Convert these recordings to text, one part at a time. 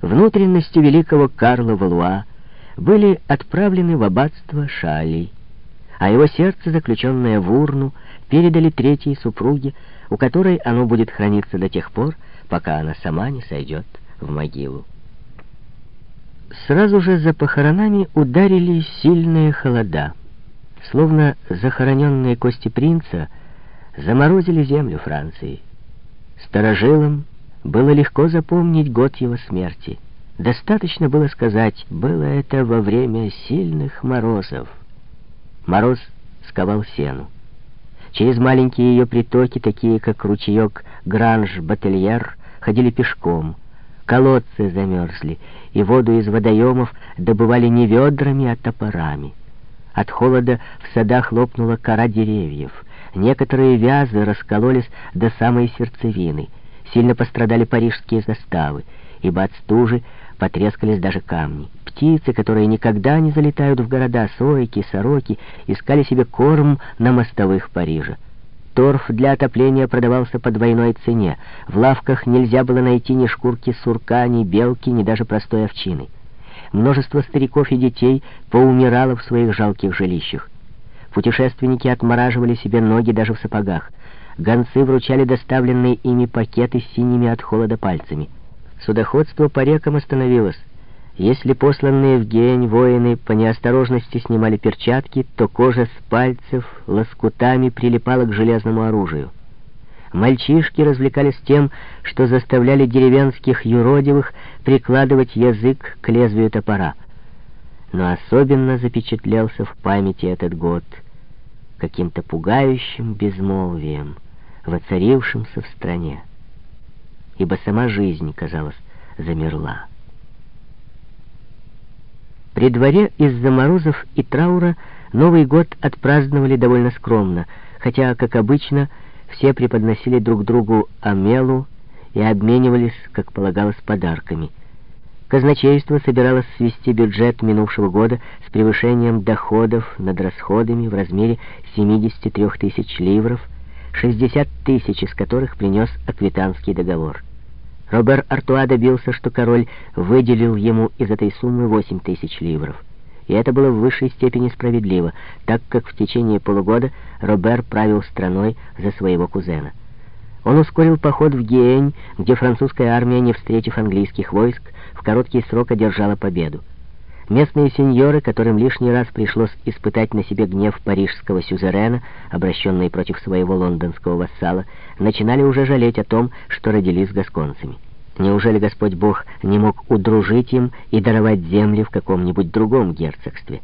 внутренности великого Карла Валуа были отправлены в аббатство Шалей, а его сердце, заключенное в урну, передали третьей супруге, у которой оно будет храниться до тех пор, пока она сама не сойдет в могилу. Сразу же за похоронами ударили сильные холода. Словно захороненные кости принца заморозили землю Франции. Старожилам было легко запомнить год его смерти. Достаточно было сказать, было это во время сильных морозов. Мороз сковал сену. Через маленькие ее притоки, такие как ручеек Гранж-Бательер, ходили пешком. Колодцы замерзли, и воду из водоемов добывали не ведрами, а топорами. От холода в садах лопнула кора деревьев. Некоторые вязы раскололись до самой сердцевины. Сильно пострадали парижские заставы, ибо от стужи потрескались даже камни. Птицы, которые никогда не залетают в города, сойки, сороки, искали себе корм на мостовых Парижа. Торф для отопления продавался по двойной цене. В лавках нельзя было найти ни шкурки сурка, ни белки, ни даже простой овчины. Множество стариков и детей поумирало в своих жалких жилищах. Путешественники отмораживали себе ноги даже в сапогах. Гонцы вручали доставленные ими пакеты с синими от холода пальцами. Судоходство по рекам остановилось. Если посланные в Гень воины по неосторожности снимали перчатки, то кожа с пальцев лоскутами прилипала к железному оружию. Мальчишки развлекались тем, что заставляли деревенских юродивых прикладывать язык к лезвию топора. Но особенно запечатлелся в памяти этот год каким-то пугающим безмолвием, воцарившимся в стране, ибо сама жизнь, казалось, замерла. При дворе из-за морозов и траура Новый год отпраздновали довольно скромно, хотя, как обычно, все преподносили друг другу амелу и обменивались, как полагалось, подарками. Казначейство собиралось свести бюджет минувшего года с превышением доходов над расходами в размере 73 тысяч ливров, 60 тысяч из которых принес аквитанский договор. Робер Артуа добился, что король выделил ему из этой суммы 8 тысяч ливров. И это было в высшей степени справедливо, так как в течение полугода Робер правил страной за своего кузена. Он ускорил поход в Гиень, где французская армия, не встретив английских войск, в короткий срок одержала победу. Местные сеньоры, которым лишний раз пришлось испытать на себе гнев парижского сюзерена, обращенный против своего лондонского вассала, начинали уже жалеть о том, что родились гасконцами. Неужели Господь Бог не мог удружить им и даровать земли в каком-нибудь другом герцогстве?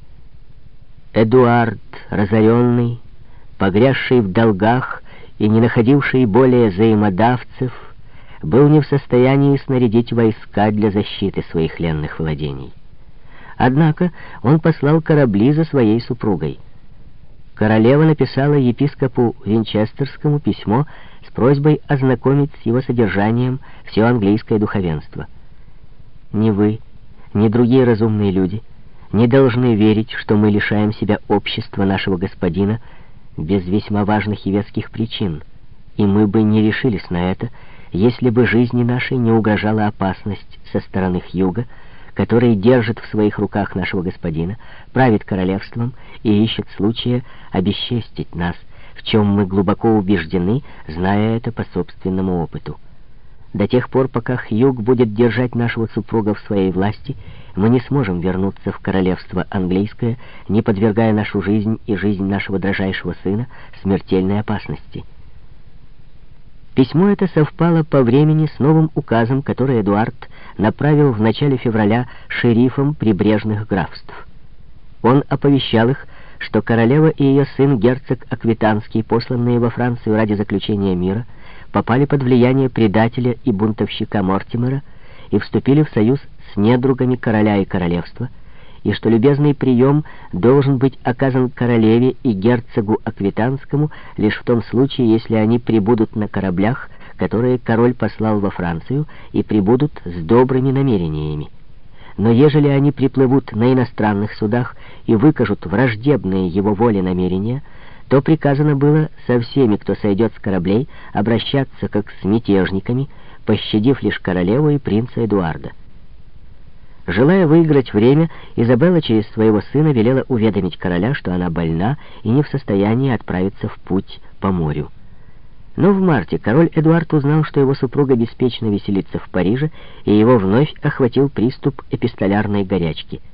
Эдуард, разоренный, погрязший в долгах и не находивший более взаимодавцев, был не в состоянии снарядить войска для защиты своих ленных владений. Однако он послал корабли за своей супругой. Королева написала епископу Винчестерскому письмо с просьбой ознакомить с его содержанием все английское духовенство. Ни вы, ни другие разумные люди не должны верить, что мы лишаем себя общества нашего господина без весьма важных и веских причин, и мы бы не решились на это, если бы жизни нашей не угрожала опасность со стороны юга, который держит в своих руках нашего господина, правит королевством и ищет случая обесчестить нас, в чем мы глубоко убеждены, зная это по собственному опыту. До тех пор, пока Хьюг будет держать нашего супруга в своей власти, мы не сможем вернуться в королевство английское, не подвергая нашу жизнь и жизнь нашего дрожайшего сына смертельной опасности». Письмо это совпало по времени с новым указом, который Эдуард направил в начале февраля шерифам прибрежных графств. Он оповещал их, что королева и ее сын герцог Аквитанский, посланные во Францию ради заключения мира, попали под влияние предателя и бунтовщика Мортимера и вступили в союз с недругами короля и королевства, и что любезный прием должен быть оказан королеве и герцогу Аквитанскому лишь в том случае, если они прибудут на кораблях, которые король послал во Францию, и прибудут с добрыми намерениями. Но ежели они приплывут на иностранных судах и выкажут враждебные его воле намерения, то приказано было со всеми, кто сойдет с кораблей, обращаться как с мятежниками, пощадив лишь королеву и принца Эдуарда. Желая выиграть время, Изабелла через своего сына велела уведомить короля, что она больна и не в состоянии отправиться в путь по морю. Но в марте король Эдуард узнал, что его супруга беспечно веселится в Париже, и его вновь охватил приступ эпистолярной горячки —